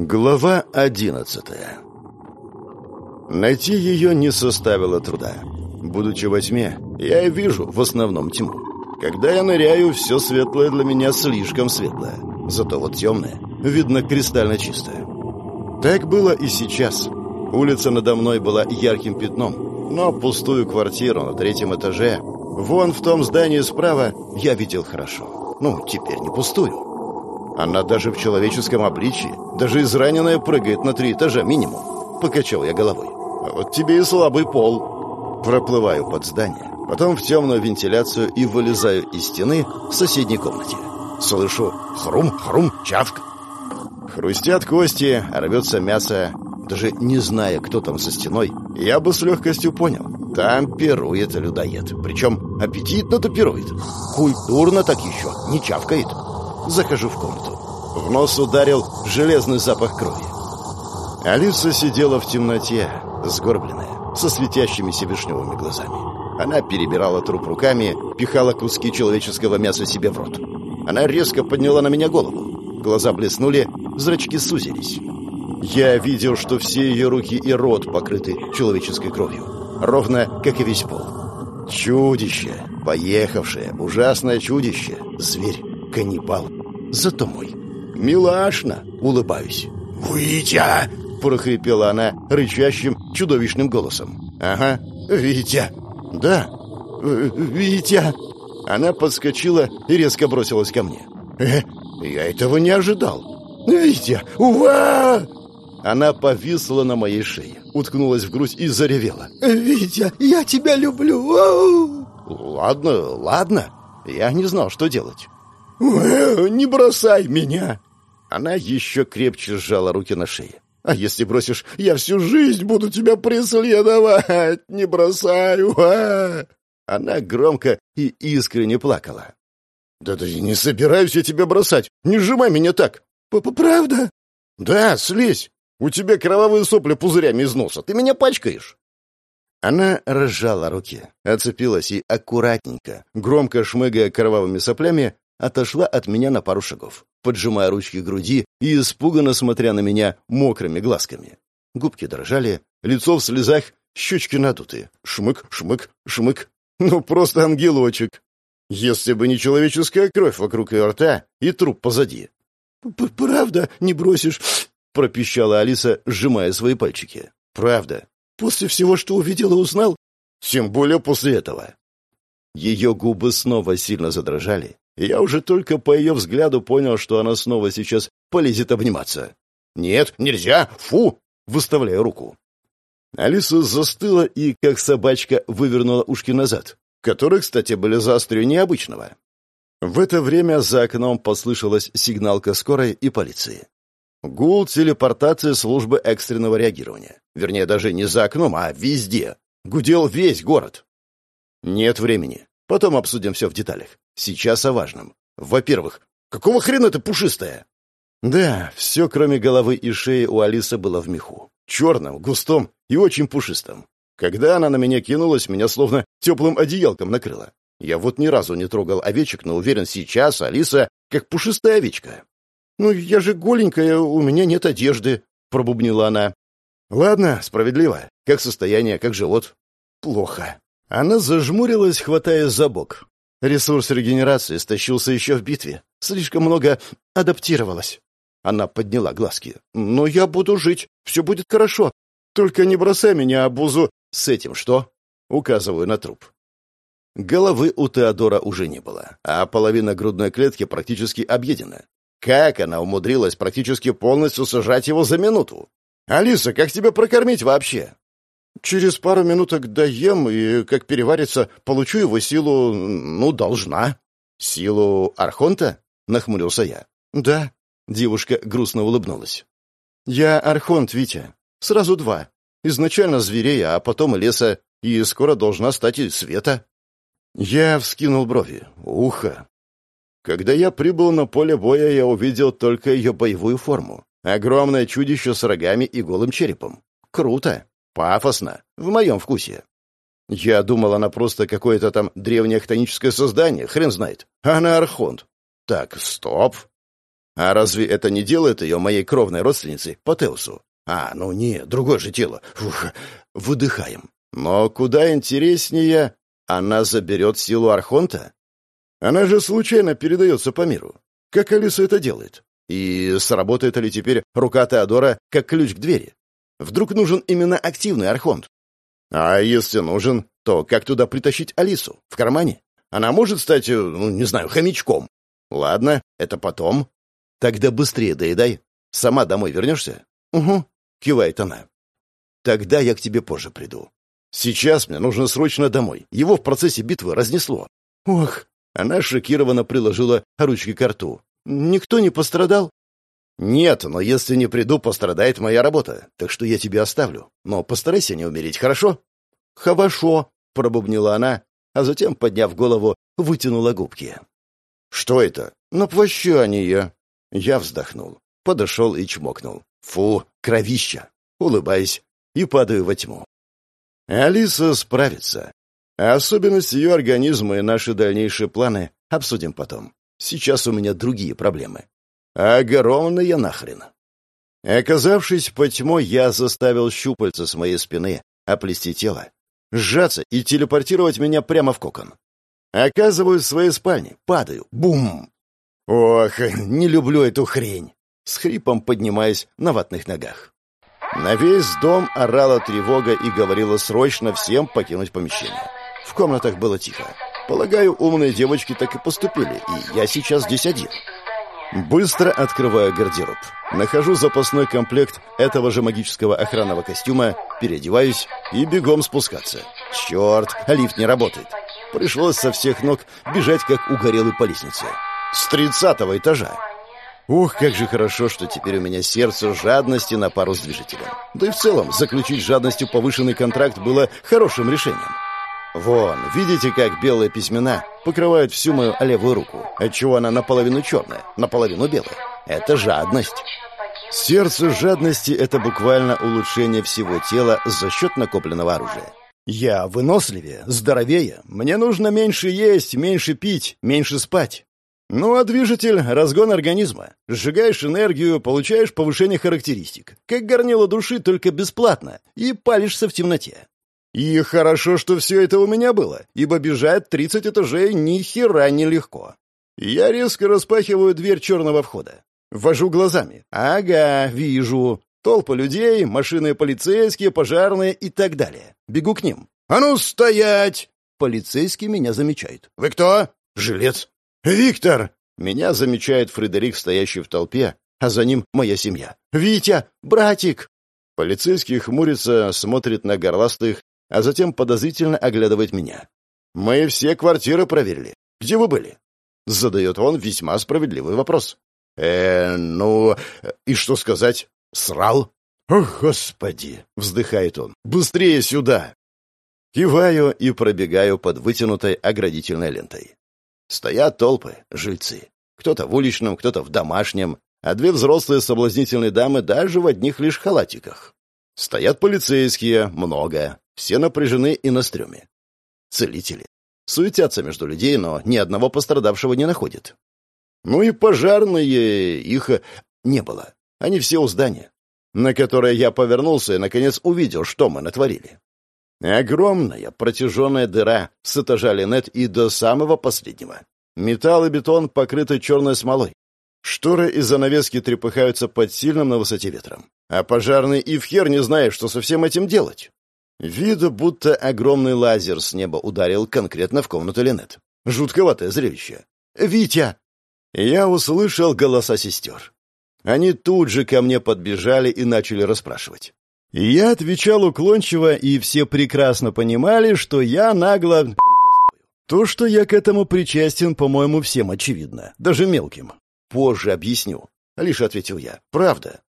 Глава одиннадцатая Найти ее не составило труда. Будучи во тьме, я вижу в основном тьму. Когда я ныряю, все светлое для меня слишком светлое. Зато вот темное, видно, кристально чистое. Так было и сейчас. Улица надо мной была ярким пятном, но пустую квартиру на третьем этаже, вон в том здании справа, я видел хорошо. Ну, теперь не пустую. Она даже в человеческом обличии, даже израненная прыгает на три этажа минимум. Покачал я головой. А вот тебе и слабый пол. Проплываю под здание, потом в темную вентиляцию и вылезаю из стены в соседней комнате. Слышу хрум, хрум, чавк. Хрустят кости, рвется мясо. Даже не зная, кто там за стеной, я бы с легкостью понял. Там пирует людоед. Причем аппетитно-то пирует. Культурно так еще, не чавкает. Захожу в комнату. В нос ударил железный запах крови. Алиса сидела в темноте, сгорбленная, со светящимися вишневыми глазами. Она перебирала труп руками, пихала куски человеческого мяса себе в рот. Она резко подняла на меня голову. Глаза блеснули, зрачки сузились. Я видел, что все ее руки и рот покрыты человеческой кровью. Ровно, как и весь пол. Чудище, поехавшее, ужасное чудище, зверь, каннибал, зато мой. Милашно, улыбаюсь. «Витя!» — прохрипела она рычащим, чудовищным голосом. «Ага, Витя!» «Да, Витя!» Она подскочила и резко бросилась ко мне. «Э, я этого не ожидал!» «Витя! Ува!» Она повисла на моей шее, уткнулась в грудь и заревела. «Витя, я тебя люблю!» «Ладно, ладно!» Я не знал, что делать. «Не бросай меня!» Она еще крепче сжала руки на шее. «А если бросишь, я всю жизнь буду тебя преследовать! Не бросаю!» а Она громко и искренне плакала. «Да да не собираюсь я тебя бросать! Не сжимай меня так!» П -п «Правда?» «Да, слезь! У тебя кровавые сопли пузырями из носа! Ты меня пачкаешь!» Она разжала руки, оцепилась и аккуратненько, громко шмыгая кровавыми соплями, отошла от меня на пару шагов, поджимая ручки груди и испуганно смотря на меня мокрыми глазками. Губки дрожали, лицо в слезах, щечки надуты. Шмык, шмык, шмык. Ну, просто ангелочек. Если бы не человеческая кровь вокруг ее рта и труп позади. «Правда не бросишь?» — пропищала Алиса, сжимая свои пальчики. «Правда. После всего, что увидел и узнал?» «Тем более после этого». Ее губы снова сильно задрожали, я уже только по ее взгляду понял, что она снова сейчас полезет обниматься. «Нет, нельзя! Фу!» — выставляя руку. Алиса застыла и, как собачка, вывернула ушки назад, которые, кстати, были заостреннее обычного. В это время за окном послышалась сигналка скорой и полиции. Гул телепортации службы экстренного реагирования. Вернее, даже не за окном, а везде. Гудел весь город. Нет времени. Потом обсудим все в деталях. Сейчас о важном. Во-первых, какого хрена ты пушистая? Да, все, кроме головы и шеи, у Алисы было в меху. Черном, густом и очень пушистом. Когда она на меня кинулась, меня словно теплым одеялком накрыло. Я вот ни разу не трогал овечек, но уверен, сейчас Алиса как пушистая овечка. «Ну, я же голенькая, у меня нет одежды», — пробубнила она. «Ладно, справедливо. Как состояние, как живот?» «Плохо». Она зажмурилась, хватаясь за бок. Ресурс регенерации стащился еще в битве. Слишком много адаптировалось. Она подняла глазки. «Но я буду жить. Все будет хорошо. Только не бросай меня, обузу...» «С этим что?» Указываю на труп. Головы у Теодора уже не было, а половина грудной клетки практически объедена. Как она умудрилась практически полностью сажать его за минуту? «Алиса, как тебя прокормить вообще?» Через пару минуток доем, и, как переварится, получу его силу, ну, должна. Силу Архонта? Нахмурился я. Да. Девушка грустно улыбнулась. Я Архонт, Витя. Сразу два. Изначально зверей, а потом и леса, и скоро должна стать и света. Я вскинул брови. Ухо. Когда я прибыл на поле боя, я увидел только ее боевую форму. Огромное чудище с рогами и голым черепом. Круто. Пафосно, в моем вкусе. Я думал, она просто какое-то там древнее хтоническое создание, хрен знает. Она архонт. Так, стоп. А разве это не делает ее моей кровной родственницей по Теусу? А, ну не, другое же тело. Фух, выдыхаем. Но куда интереснее, она заберет силу Архонта? Она же случайно передается по миру. Как Алиса это делает? И сработает ли теперь рука Теодора как ключ к двери? Вдруг нужен именно активный Архонт? А если нужен, то как туда притащить Алису? В кармане? Она может стать, ну, не знаю, хомячком. Ладно, это потом. Тогда быстрее доедай. Сама домой вернешься? Угу, кивает она. Тогда я к тебе позже приду. Сейчас мне нужно срочно домой. Его в процессе битвы разнесло. Ох, она шокированно приложила ручки к рту. Никто не пострадал? Нет, но если не приду, пострадает моя работа. Так что я тебя оставлю. Но постарайся не умереть, хорошо? Хорошо, пробубнила она, а затем, подняв голову, вытянула губки. Что это? На прощание. Я вздохнул, подошел и чмокнул. Фу, кровища. Улыбаясь и падаю во тьму. Алиса справится. Особенность ее организма и наши дальнейшие планы обсудим потом. Сейчас у меня другие проблемы. Огромные нахрен. Оказавшись по тьму, я заставил щупальца с моей спины оплести тело, сжаться и телепортировать меня прямо в кокон. Оказываюсь в своей спальне, падаю, бум! Ох, не люблю эту хрень. С хрипом поднимаясь на ватных ногах. На весь дом орала тревога и говорила срочно всем покинуть помещение. В комнатах было тихо. Полагаю, умные девочки так и поступили, и я сейчас здесь один. Быстро открываю гардероб. Нахожу запасной комплект этого же магического охранного костюма, переодеваюсь и бегом спускаться. Черт, лифт не работает. Пришлось со всех ног бежать, как угорелый по лестнице. С тридцатого этажа. Ух, как же хорошо, что теперь у меня сердце жадности на пару с движителем. Да и в целом, заключить жадностью повышенный контракт было хорошим решением. Вон, видите, как белые письмена покрывают всю мою левую руку, отчего она наполовину черная, наполовину белая. Это жадность. Сердце жадности — это буквально улучшение всего тела за счет накопленного оружия. Я выносливее, здоровее, мне нужно меньше есть, меньше пить, меньше спать. Ну а движитель — разгон организма. Сжигаешь энергию, получаешь повышение характеристик. Как горнило души, только бесплатно. И палишься в темноте. И хорошо, что все это у меня было, ибо бежать 30 этажей ни хера не легко. Я резко распахиваю дверь черного входа. Вожу глазами. Ага, вижу. Толпа людей, машины полицейские, пожарные и так далее. Бегу к ним. «А ну, стоять!» Полицейский меня замечает. «Вы кто?» «Жилец». «Виктор!» Меня замечает Фредерик, стоящий в толпе, а за ним моя семья. «Витя! Братик!» Полицейский хмурится, смотрит на горластых, а затем подозрительно оглядывает меня. «Мы все квартиры проверили. Где вы были?» Задает он весьма справедливый вопрос. «Э, ну, и что сказать? Срал?» «Ох, господи!» — вздыхает он. «Быстрее сюда!» Киваю и пробегаю под вытянутой оградительной лентой. Стоят толпы, жильцы. Кто-то в уличном, кто-то в домашнем, а две взрослые соблазнительные дамы даже в одних лишь халатиках. Стоят полицейские, много. Все напряжены и на стреме. Целители. Суетятся между людей, но ни одного пострадавшего не находят. Ну и пожарные, их не было. Они все у здания, на которое я повернулся и, наконец, увидел, что мы натворили. Огромная протяженная дыра с этажа Линет и до самого последнего. Металл и бетон покрыты черной смолой. Шторы и занавески трепыхаются под сильным на высоте ветром. А пожарный и в хер не знает, что со всем этим делать. Виду, будто огромный лазер с неба ударил конкретно в комнату Линет. Жутковатое зрелище. «Витя!» Я услышал голоса сестер. Они тут же ко мне подбежали и начали расспрашивать. Я отвечал уклончиво, и все прекрасно понимали, что я нагло... То, что я к этому причастен, по-моему, всем очевидно, даже мелким. Позже объясню. Лишь ответил я. Правда.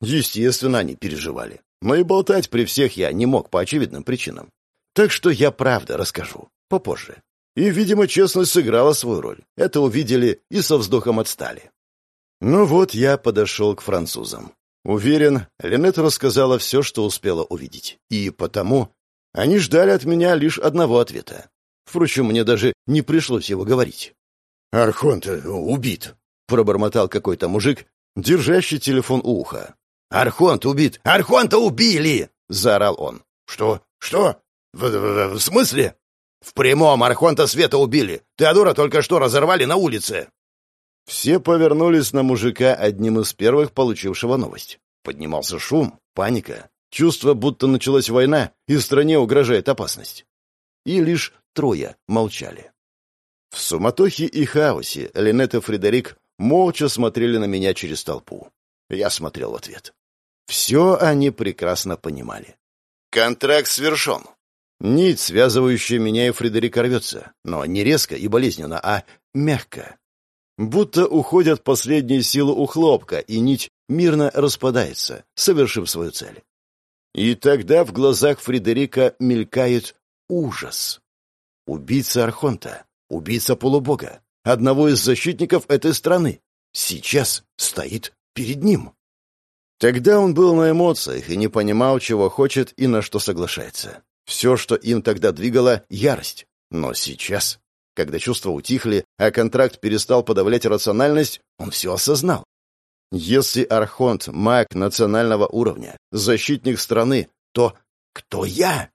Естественно, они переживали. Но и болтать при всех я не мог по очевидным причинам. Так что я правда расскажу. Попозже. И, видимо, честность сыграла свою роль. Это увидели и со вздохом отстали. Ну вот я подошел к французам. Уверен, Линет рассказала все, что успела увидеть. И потому они ждали от меня лишь одного ответа. Впрочем, мне даже не пришлось его говорить. «Архонт убит», — пробормотал какой-то мужик, держащий телефон у уха. «Архонт убит! Архонта убили!» — заорал он. «Что? Что? В, в, в смысле?» «В прямом Архонта Света убили! Теодора только что разорвали на улице!» Все повернулись на мужика, одним из первых получившего новость. Поднимался шум, паника, чувство, будто началась война, и стране угрожает опасность. И лишь трое молчали. В суматохе и хаосе Линет и Фредерик молча смотрели на меня через толпу. Я смотрел в ответ. Все они прекрасно понимали. Контракт свершен. Нить, связывающая меня и Фредерика, рвется, но не резко и болезненно, а мягко. Будто уходят последние силы у хлопка, и нить мирно распадается, совершив свою цель. И тогда в глазах Фредерика мелькает ужас. Убийца Архонта, убийца полубога, одного из защитников этой страны, сейчас стоит перед ним. Тогда он был на эмоциях и не понимал, чего хочет и на что соглашается. Все, что им тогда двигало — ярость. Но сейчас, когда чувства утихли, а контракт перестал подавлять рациональность, он все осознал. Если Архонт — маг национального уровня, защитник страны, то кто я?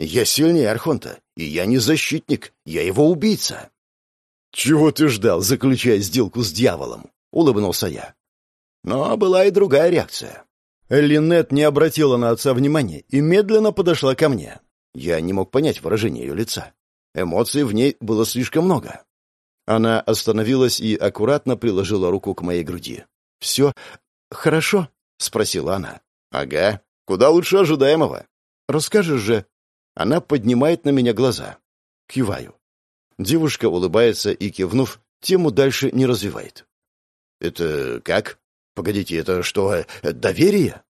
Я сильнее Архонта, и я не защитник, я его убийца. «Чего ты ждал, заключая сделку с дьяволом?» — улыбнулся я. Но была и другая реакция. Линет не обратила на отца внимания и медленно подошла ко мне. Я не мог понять выражение ее лица. Эмоций в ней было слишком много. Она остановилась и аккуратно приложила руку к моей груди. «Все хорошо?» — спросила она. «Ага. Куда лучше ожидаемого. Расскажешь же». Она поднимает на меня глаза. Киваю. Девушка улыбается и, кивнув, тему дальше не развивает. «Это как?» Погодите, это что, доверие?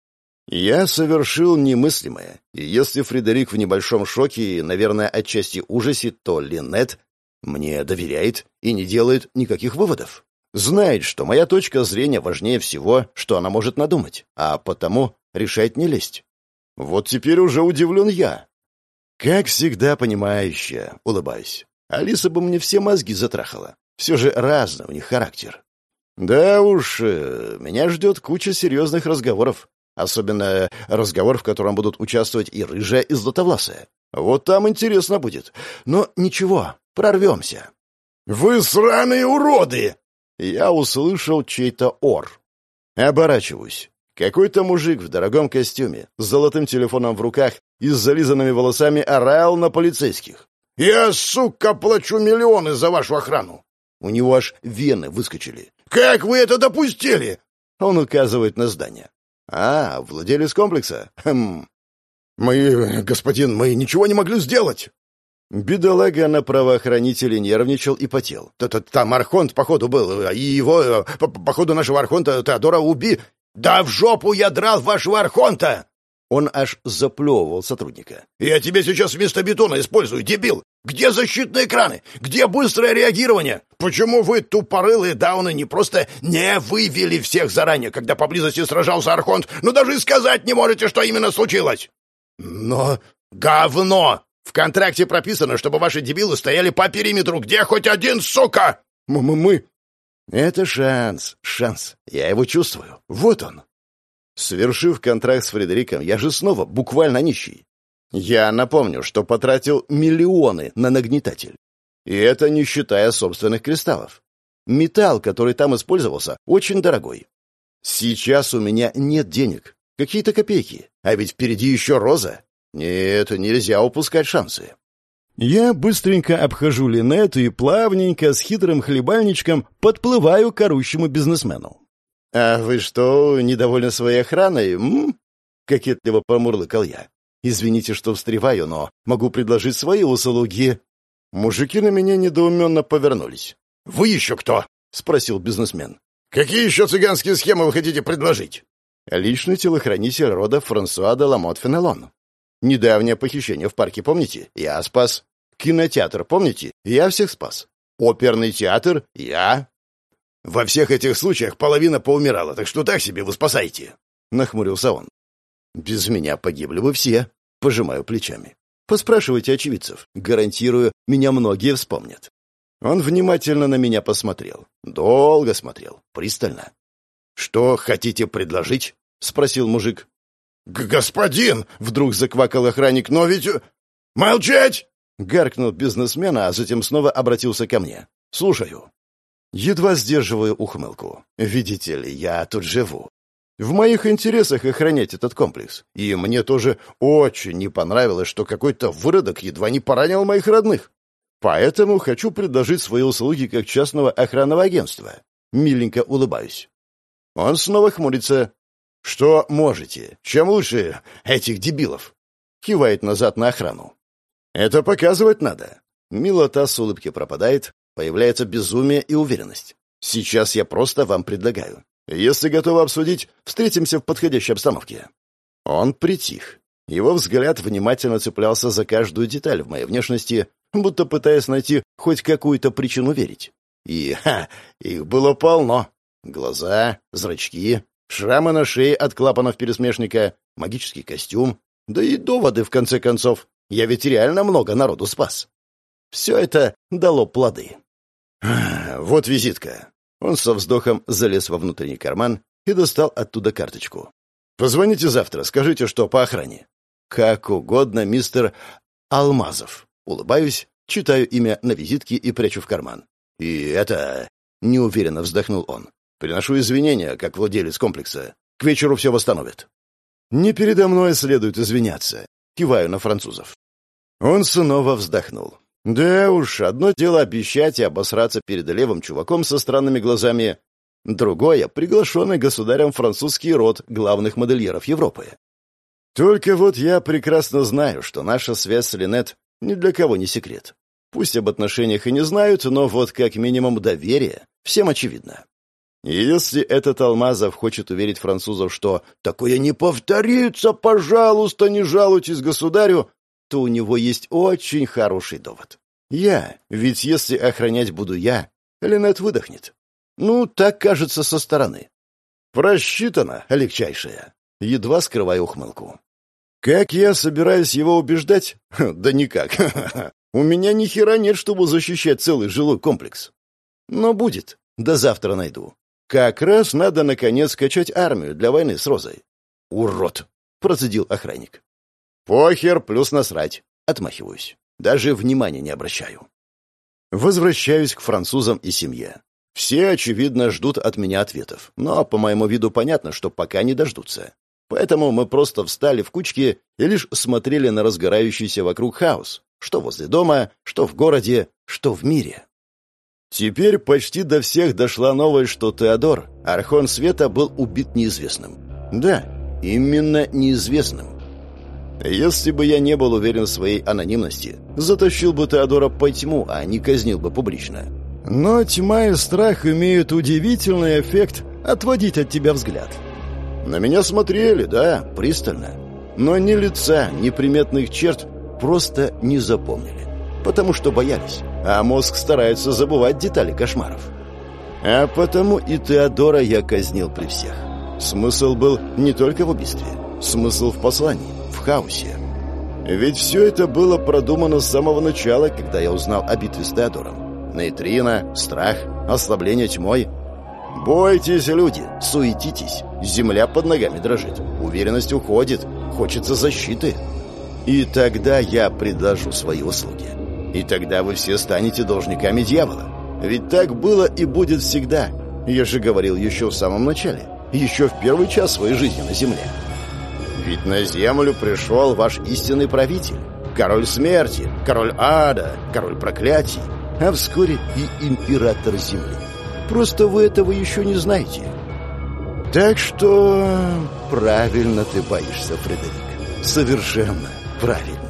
Я совершил немыслимое, и если Фредерик в небольшом шоке и, наверное, отчасти ужасе, то Линет мне доверяет и не делает никаких выводов. Знает, что моя точка зрения важнее всего, что она может надумать, а потому решает не лезть. Вот теперь уже удивлен я. Как всегда понимающая, улыбаюсь. Алиса бы мне все мозги затрахала. Все же разный у них характер. Да уж, э, меня ждет куча серьезных разговоров. Особенно разговор, в котором будут участвовать и рыжая, и златовласая. Вот там интересно будет. Но ничего, прорвемся. «Вы сраные уроды!» Я услышал чей-то ор. Оборачиваюсь. Какой-то мужик в дорогом костюме, с золотым телефоном в руках и с зализанными волосами орал на полицейских. «Я, сука, плачу миллионы за вашу охрану!» У него аж вены выскочили. «Как вы это допустили?» Он указывает на здание. «А, владелец комплекса? Хм. Мы, господин, мы ничего не могли сделать!» Бедолага на правоохранителей нервничал и потел. Т -т «Там Архонт, походу, был, и его, э, походу, нашего Архонта Теодора уби...» «Да в жопу я драл вашего Архонта!» Он аж заплевывал сотрудника. «Я тебе сейчас вместо бетона использую, дебил! Где защитные экраны? Где быстрое реагирование? Почему вы, тупорылые дауны, не просто не вывели всех заранее, когда поблизости сражался Архонт, но даже и сказать не можете, что именно случилось?» «Но... говно! В контракте прописано, чтобы ваши дебилы стояли по периметру. Где хоть один, сука?» «Мы-мы-мы...» «Это шанс, шанс. Я его чувствую. Вот он». Свершив контракт с Фредериком, я же снова буквально нищий. Я напомню, что потратил миллионы на нагнетатель. И это не считая собственных кристаллов. Металл, который там использовался, очень дорогой. Сейчас у меня нет денег. Какие-то копейки. А ведь впереди еще роза. Нет, нельзя упускать шансы. Я быстренько обхожу Линету и плавненько с хитрым хлебальничком подплываю к орущему бизнесмену. «А вы что, недовольны своей охраной, м?» — кокетливо промурлыкал я. «Извините, что встреваю, но могу предложить свои услуги». Мужики на меня недоуменно повернулись. «Вы еще кто?» — спросил бизнесмен. «Какие еще цыганские схемы вы хотите предложить?» «Личный телохранитель рода Франсуа де Ламот Фенелон. Недавнее похищение в парке, помните? Я спас. Кинотеатр, помните? Я всех спас. Оперный театр? Я. Во всех этих случаях половина поумирала, так что так себе вы спасаете. Нахмурился он. Без меня погибли бы все. Пожимаю плечами. Поспрашивайте очевидцев. Гарантирую, меня многие вспомнят. Он внимательно на меня посмотрел. Долго смотрел, пристально. «Что хотите предложить?» — спросил мужик. «Господин!» — вдруг заквакал охранник. «Но ведь...» «Молчать!» — гаркнул бизнесмен, а затем снова обратился ко мне. «Слушаю». Едва сдерживаю ухмылку. «Видите ли, я тут живу. В моих интересах охранять этот комплекс. И мне тоже очень не понравилось, что какой-то выродок едва не поранил моих родных. Поэтому хочу предложить свои услуги как частного охранного агентства. Миленько улыбаюсь. Он снова хмурится. «Что можете? Чем лучше этих дебилов?» Кивает назад на охрану. «Это показывать надо». Милота с улыбки пропадает, появляется безумие и уверенность. «Сейчас я просто вам предлагаю. Если готовы обсудить, встретимся в подходящей обстановке». Он притих. Его взгляд внимательно цеплялся за каждую деталь в моей внешности, будто пытаясь найти хоть какую-то причину верить. И, ха, их было полно. Глаза, зрачки, шрамы на шее от клапанов пересмешника, магический костюм, да и доводы, в конце концов. Я ведь реально много народу спас. Все это дало плоды. Вот визитка. Он со вздохом залез во внутренний карман и достал оттуда карточку. «Позвоните завтра, скажите, что по охране». «Как угодно, мистер Алмазов». Улыбаюсь, читаю имя на визитке и прячу в карман. «И это...» — неуверенно вздохнул он. «Приношу извинения, как владелец комплекса. К вечеру все восстановят». «Не передо мной следует извиняться». Киваю на французов. Он снова вздохнул. Да уж, одно дело обещать и обосраться перед левым чуваком со странными глазами, другое — приглашенный государем французский род главных модельеров Европы. Только вот я прекрасно знаю, что наша связь с Линет ни для кого не секрет. Пусть об отношениях и не знают, но вот как минимум доверие всем очевидно. И если этот Алмазов хочет уверить французов, что «такое не повторится, пожалуйста, не жалуйтесь государю», то у него есть очень хороший довод. Я, ведь если охранять буду я, Ленет выдохнет. Ну, так кажется со стороны. Просчитано, легчайшее. Едва скрываю ухмылку. Как я собираюсь его убеждать? Да никак. У меня ни хера нет, чтобы защищать целый жилой комплекс. Но будет. До завтра найду. Как раз надо, наконец, качать армию для войны с Розой. Урод! Процедил охранник. Похер плюс насрать. Отмахиваюсь. Даже внимания не обращаю. Возвращаюсь к французам и семье. Все, очевидно, ждут от меня ответов, но по моему виду понятно, что пока не дождутся. Поэтому мы просто встали в кучки и лишь смотрели на разгорающийся вокруг хаос, что возле дома, что в городе, что в мире. Теперь почти до всех дошла новость, что Теодор, Архон Света, был убит неизвестным. Да, именно неизвестным. Если бы я не был уверен в своей анонимности, затащил бы Теодора по тьму, а не казнил бы публично. Но тьма и страх имеют удивительный эффект отводить от тебя взгляд. На меня смотрели, да, пристально. Но ни лица, ни приметных черт просто не запомнили. Потому что боялись, а мозг старается забывать детали кошмаров. А потому и Теодора я казнил при всех. Смысл был не только в убийстве. Смысл в послании хаосе. Ведь все это было продумано с самого начала, когда я узнал о битве с Теодором. Нейтрина, страх, ослабление тьмой. Бойтесь, люди, суетитесь. Земля под ногами дрожит. Уверенность уходит. Хочется защиты. И тогда я предложу свои услуги. И тогда вы все станете должниками дьявола. Ведь так было и будет всегда. Я же говорил еще в самом начале. Еще в первый час своей жизни на земле. Ведь на землю пришел ваш истинный правитель, король смерти, король ада, король проклятий, а вскоре и император земли. Просто вы этого еще не знаете. Так что правильно ты боишься, Фредерик. Совершенно правильно.